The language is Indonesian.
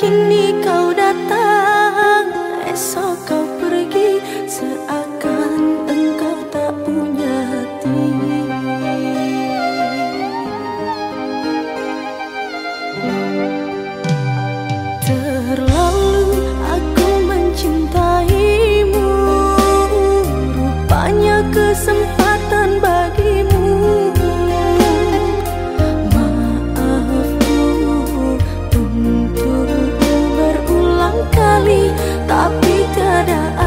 kini kau datang Esok kau pergi Seakan engkau tak punya hati. Terlalu aku mencintaimu Rupanya kesempatan 따라